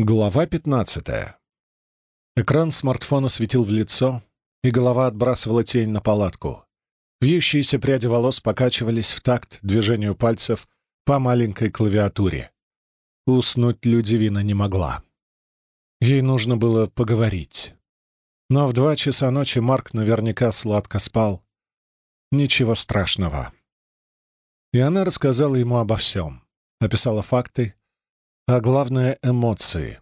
Глава 15. Экран смартфона светил в лицо, и голова отбрасывала тень на палатку. Вьющиеся пряди волос покачивались в такт движению пальцев по маленькой клавиатуре. Уснуть Людивина не могла. Ей нужно было поговорить. Но в два часа ночи Марк наверняка сладко спал. Ничего страшного. И она рассказала ему обо всем. Описала факты, а главное — эмоции.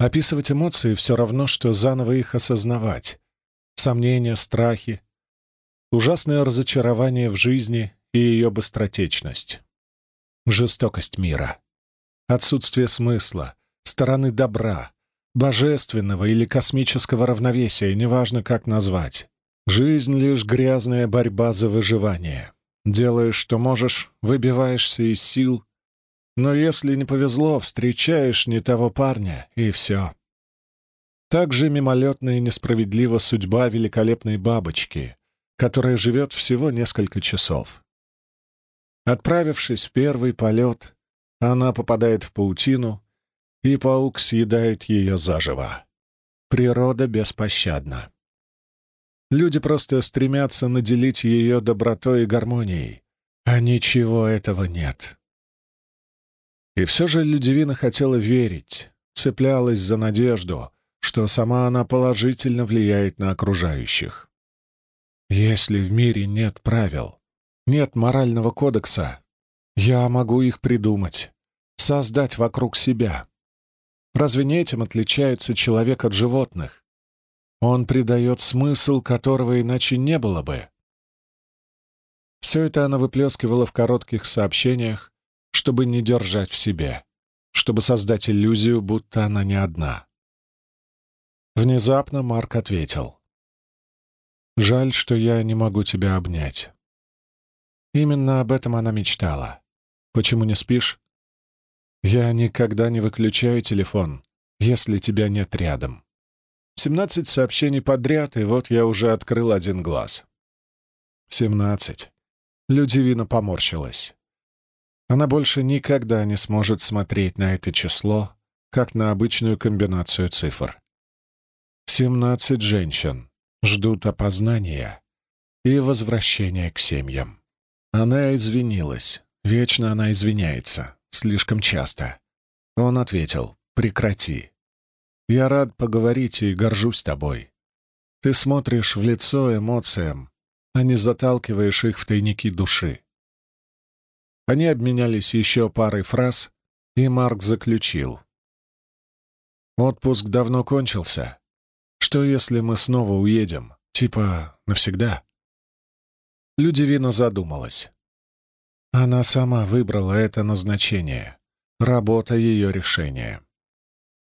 Описывать эмоции все равно, что заново их осознавать. Сомнения, страхи, ужасное разочарование в жизни и ее быстротечность. Жестокость мира. Отсутствие смысла, стороны добра, божественного или космического равновесия, неважно как назвать. Жизнь — лишь грязная борьба за выживание. Делаешь, что можешь, выбиваешься из сил, но если не повезло, встречаешь не того парня, и все. Так же мимолетна и несправедлива судьба великолепной бабочки, которая живет всего несколько часов. Отправившись в первый полет, она попадает в паутину, и паук съедает ее заживо. Природа беспощадна. Люди просто стремятся наделить ее добротой и гармонией, а ничего этого нет. И все же Людивина хотела верить, цеплялась за надежду, что сама она положительно влияет на окружающих. Если в мире нет правил, нет морального кодекса, я могу их придумать, создать вокруг себя. Разве не этим отличается человек от животных? Он придает смысл, которого иначе не было бы. Все это она выплескивала в коротких сообщениях, чтобы не держать в себе, чтобы создать иллюзию, будто она не одна. Внезапно Марк ответил. «Жаль, что я не могу тебя обнять». Именно об этом она мечтала. «Почему не спишь?» «Я никогда не выключаю телефон, если тебя нет рядом». Семнадцать сообщений подряд, и вот я уже открыл один глаз. Семнадцать. Людивина поморщилась. Она больше никогда не сможет смотреть на это число, как на обычную комбинацию цифр. Семнадцать женщин ждут опознания и возвращения к семьям. Она извинилась. Вечно она извиняется. Слишком часто. Он ответил «Прекрати. Я рад поговорить и горжусь тобой. Ты смотришь в лицо эмоциям, а не заталкиваешь их в тайники души. Они обменялись еще парой фраз, и Марк заключил. «Отпуск давно кончился. Что, если мы снова уедем? Типа навсегда?» Людивина задумалась. Она сама выбрала это назначение. Работа ее решения.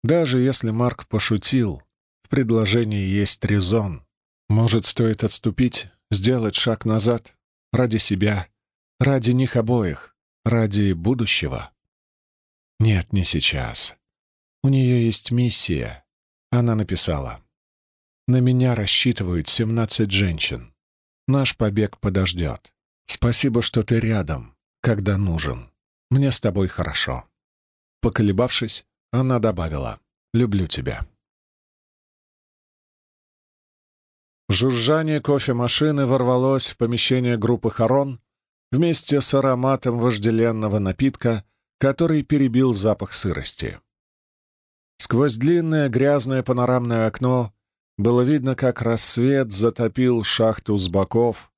Даже если Марк пошутил, в предложении есть резон. Может, стоит отступить, сделать шаг назад ради себя Ради них обоих, ради будущего. Нет, не сейчас. У нее есть миссия. Она написала. На меня рассчитывают семнадцать женщин. Наш побег подождет. Спасибо, что ты рядом, когда нужен. Мне с тобой хорошо. Поколебавшись, она добавила «Люблю тебя». Жужжание кофемашины ворвалось в помещение группы Харон, вместе с ароматом вожделенного напитка, который перебил запах сырости. Сквозь длинное грязное панорамное окно было видно, как рассвет затопил шахту с боков.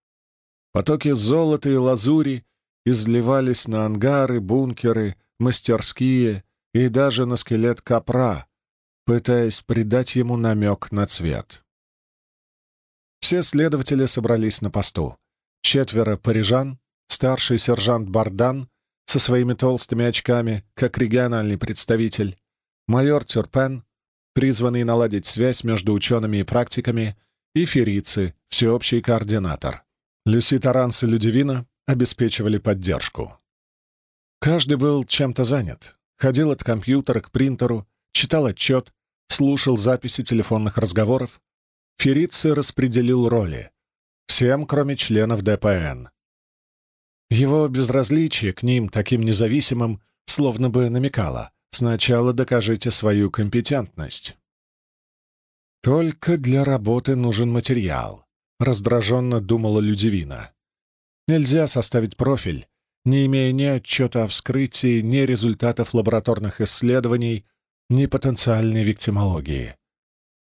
Потоки золота и лазури изливались на ангары, бункеры, мастерские и даже на скелет капра, пытаясь придать ему намек на цвет. Все следователи собрались на посту. Четверо парижан, старший сержант Бардан со своими толстыми очками, как региональный представитель, майор Тюрпен, призванный наладить связь между учеными и практиками, и Ферицы, всеобщий координатор. Люси Таранс и Людивина обеспечивали поддержку. Каждый был чем-то занят. Ходил от компьютера к принтеру, читал отчет, слушал записи телефонных разговоров. Ферицы распределил роли. Всем, кроме членов ДПН. Его безразличие к ним, таким независимым, словно бы намекало. Сначала докажите свою компетентность. Только для работы нужен материал, раздраженно думала Людивина. Нельзя составить профиль, не имея ни отчета о вскрытии, ни результатов лабораторных исследований, ни потенциальной виктимологии.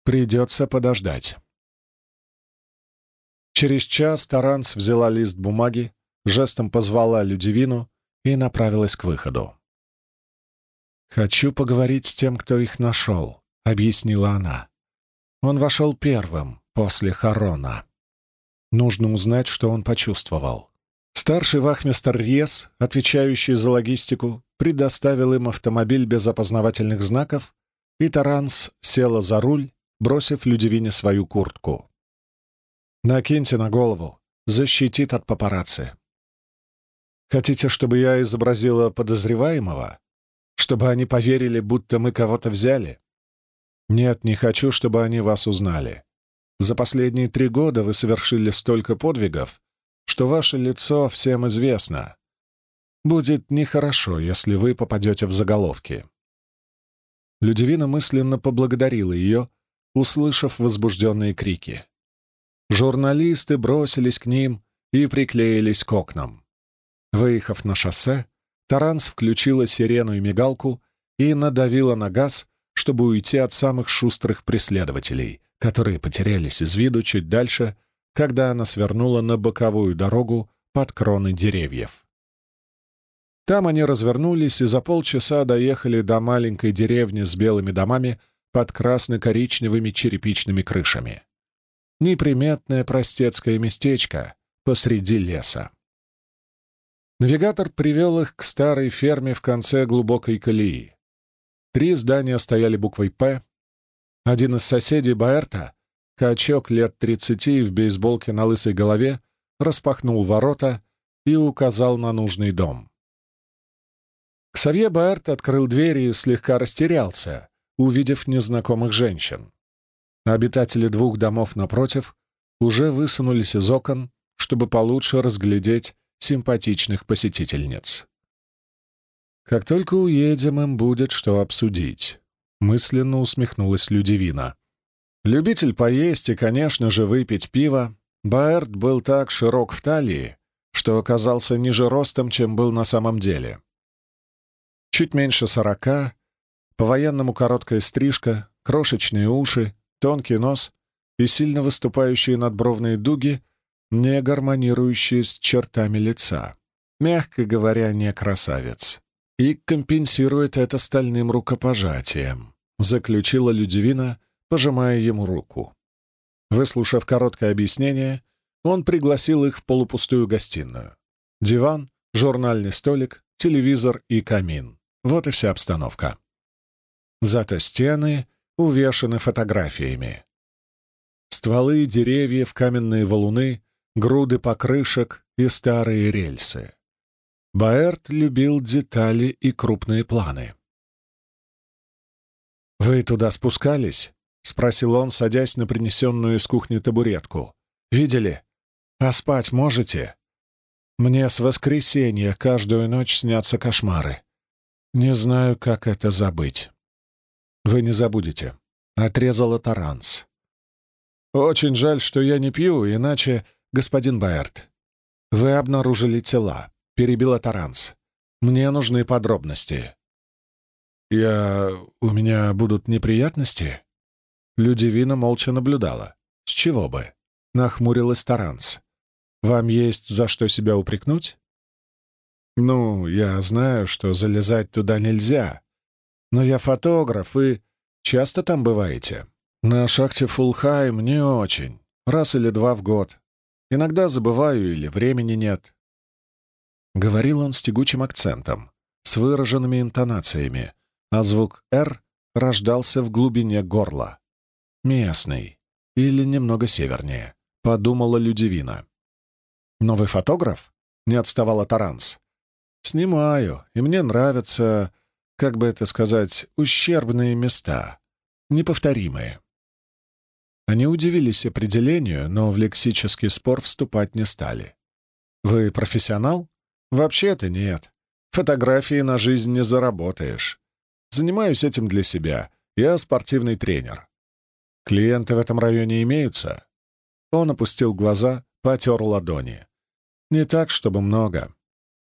Придется подождать. Через час Таранс взяла лист бумаги, жестом позвала Людивину и направилась к выходу. «Хочу поговорить с тем, кто их нашел», — объяснила она. «Он вошел первым, после Харона. Нужно узнать, что он почувствовал». Старший вахмистер Рьес, отвечающий за логистику, предоставил им автомобиль без опознавательных знаков, и Таранс села за руль, бросив Людивине свою куртку. «Накиньте на голову, защитит от папарацци». «Хотите, чтобы я изобразила подозреваемого?» Чтобы они поверили, будто мы кого-то взяли? Нет, не хочу, чтобы они вас узнали. За последние три года вы совершили столько подвигов, что ваше лицо всем известно. Будет нехорошо, если вы попадете в заголовки. Людивина мысленно поблагодарила ее, услышав возбужденные крики. Журналисты бросились к ним и приклеились к окнам. Выехав на шоссе, Таранс включила сирену и мигалку и надавила на газ, чтобы уйти от самых шустрых преследователей, которые потерялись из виду чуть дальше, когда она свернула на боковую дорогу под кроны деревьев. Там они развернулись и за полчаса доехали до маленькой деревни с белыми домами под красно-коричневыми черепичными крышами. Неприметное простецкое местечко посреди леса. Навигатор привел их к старой ферме в конце глубокой колеи. Три здания стояли буквой «П». Один из соседей Баэрта, качок лет тридцати в бейсболке на лысой голове, распахнул ворота и указал на нужный дом. Ксавье Баэрт открыл дверь и слегка растерялся, увидев незнакомых женщин. Обитатели двух домов напротив уже высунулись из окон, чтобы получше разглядеть симпатичных посетительниц. «Как только уедем, им будет что обсудить», — мысленно усмехнулась Людивина. Любитель поесть и, конечно же, выпить пиво, Баэрт был так широк в талии, что оказался ниже ростом, чем был на самом деле. Чуть меньше сорока, по-военному короткая стрижка, крошечные уши, тонкий нос и сильно выступающие надбровные дуги не гармонирующие с чертами лица. Мягко говоря, не красавец. И компенсирует это стальным рукопожатием, заключила Людивина, пожимая ему руку. Выслушав короткое объяснение, он пригласил их в полупустую гостиную. Диван, журнальный столик, телевизор и камин. Вот и вся обстановка. Зато стены увешаны фотографиями. Стволы деревьев, каменные валуны, груды покрышек и старые рельсы. Баэрт любил детали и крупные планы. «Вы туда спускались?» — спросил он, садясь на принесенную из кухни табуретку. «Видели? А спать можете? Мне с воскресенья каждую ночь снятся кошмары. Не знаю, как это забыть». «Вы не забудете», — отрезала Таранс. «Очень жаль, что я не пью, иначе «Господин Баэрт, вы обнаружили тела», — перебила Таранс. «Мне нужны подробности». «Я... у меня будут неприятности?» Людивина молча наблюдала. «С чего бы?» — нахмурилась Таранс. «Вам есть за что себя упрекнуть?» «Ну, я знаю, что залезать туда нельзя. Но я фотограф, и часто там бываете?» «На шахте Фулхайм не очень. Раз или два в год. Иногда забываю или времени нет. Говорил он с тягучим акцентом, с выраженными интонациями, а звук «Р» рождался в глубине горла. «Местный. Или немного севернее», — подумала Людивина. «Новый фотограф?» — не отставала Таранс. «Снимаю, и мне нравятся, как бы это сказать, ущербные места, неповторимые». Они удивились определению, но в лексический спор вступать не стали. «Вы профессионал?» «Вообще-то нет. Фотографии на жизнь не заработаешь. Занимаюсь этим для себя. Я спортивный тренер. Клиенты в этом районе имеются?» Он опустил глаза, потер ладони. «Не так, чтобы много.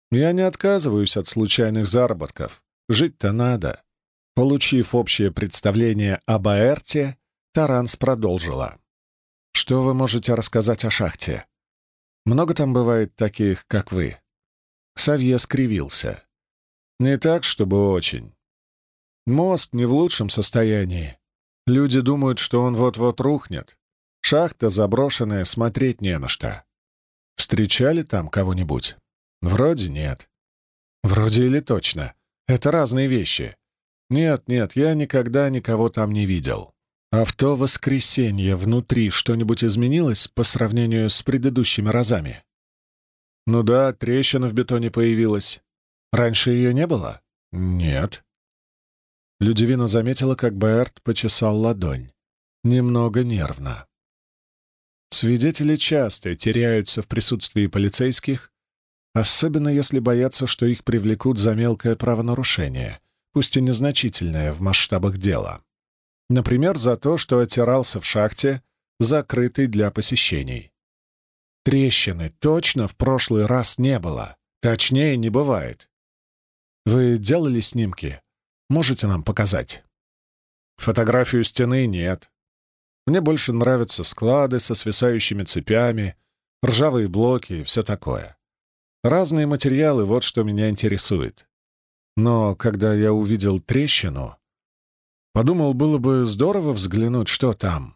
Я не отказываюсь от случайных заработков. Жить-то надо». Получив общее представление об Аэрте, Таранс продолжила. «Что вы можете рассказать о шахте? Много там бывает таких, как вы?» Ксавье скривился. «Не так, чтобы очень. Мост не в лучшем состоянии. Люди думают, что он вот-вот рухнет. Шахта заброшенная, смотреть не на что. Встречали там кого-нибудь? Вроде нет. Вроде или точно. Это разные вещи. Нет, нет, я никогда никого там не видел. А в то воскресенье внутри что-нибудь изменилось по сравнению с предыдущими разами? Ну да, трещина в бетоне появилась. Раньше ее не было? Нет. Людивина заметила, как Баэрт почесал ладонь. Немного нервно. Свидетели часто теряются в присутствии полицейских, особенно если боятся, что их привлекут за мелкое правонарушение, пусть и незначительное в масштабах дела. Например, за то, что отирался в шахте, закрытой для посещений. Трещины точно в прошлый раз не было. Точнее, не бывает. Вы делали снимки? Можете нам показать?» «Фотографию стены нет. Мне больше нравятся склады со свисающими цепями, ржавые блоки и все такое. Разные материалы — вот что меня интересует. Но когда я увидел трещину, подумал, было бы здорово взглянуть, что там.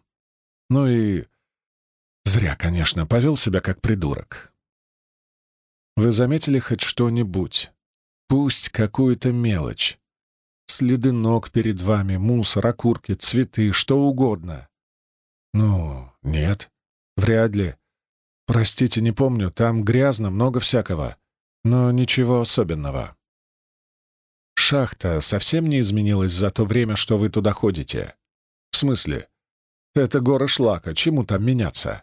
Ну и... Зря, конечно, повел себя как придурок. Вы заметили хоть что-нибудь? Пусть какую-то мелочь следы ног перед вами, мусор, окурки, цветы, что угодно. Ну, нет, вряд ли. Простите, не помню, там грязно, много всякого, но ничего особенного. Шахта совсем не изменилась за то время, что вы туда ходите. В смысле? Это горы шлака, чему там меняться?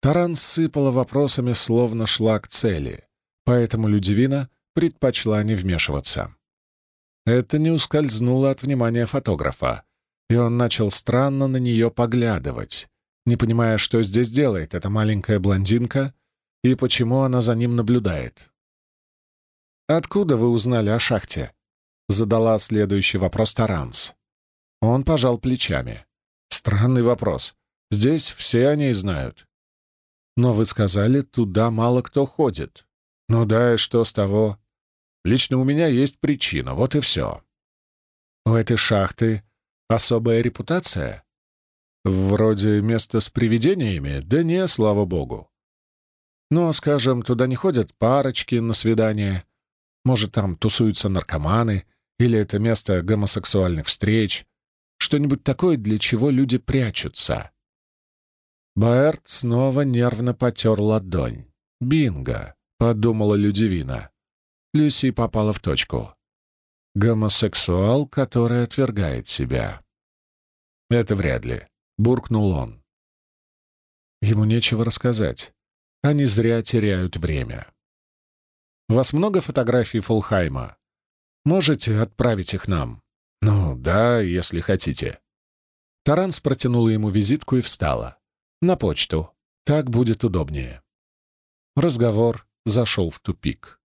Таран сыпала вопросами, словно шла к цели, поэтому Людивина предпочла не вмешиваться. Это не ускользнуло от внимания фотографа, и он начал странно на нее поглядывать, не понимая, что здесь делает эта маленькая блондинка и почему она за ним наблюдает. «Откуда вы узнали о шахте?» — задала следующий вопрос Таранс. Он пожал плечами. «Странный вопрос. Здесь все о ней знают. Но вы сказали, туда мало кто ходит. Ну да, и что с того? Лично у меня есть причина, вот и все. У этой шахты особая репутация? Вроде места с привидениями? Да не, слава богу. Ну, скажем, туда не ходят парочки на свидания. Может, там тусуются наркоманы, или это место гомосексуальных встреч. Что-нибудь такое, для чего люди прячутся. Баэрт снова нервно потер ладонь. «Бинго!» — подумала Людивина. Люси попала в точку. Гомосексуал, который отвергает себя. «Это вряд ли», — буркнул он. Ему нечего рассказать. Они зря теряют время. «У вас много фотографий Фулхайма? Можете отправить их нам?» «Ну, да, если хотите». Таранс протянула ему визитку и встала. «На почту. Так будет удобнее». Разговор зашел в тупик.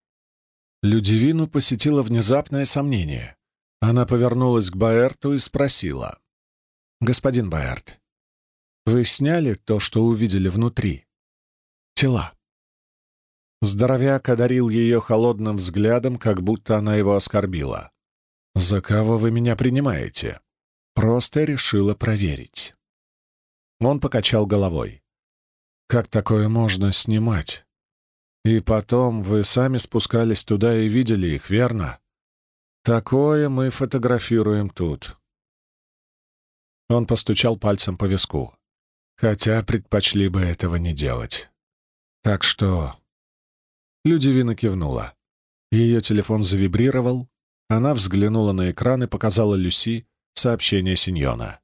Людивину посетило внезапное сомнение. Она повернулась к Баэрту и спросила. «Господин Баэрт, вы сняли то, что увидели внутри? Тела?» Здоровяк одарил ее холодным взглядом, как будто она его оскорбила. «За кого вы меня принимаете?» Просто решила проверить. Он покачал головой. «Как такое можно снимать? И потом вы сами спускались туда и видели их, верно? Такое мы фотографируем тут. Он постучал пальцем по виску. Хотя предпочли бы этого не делать. Так что... Людивина кивнула. Ее телефон завибрировал. Она взглянула на экран и показала Люси сообщение Синьона.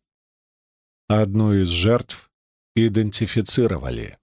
Одну из жертв идентифицировали.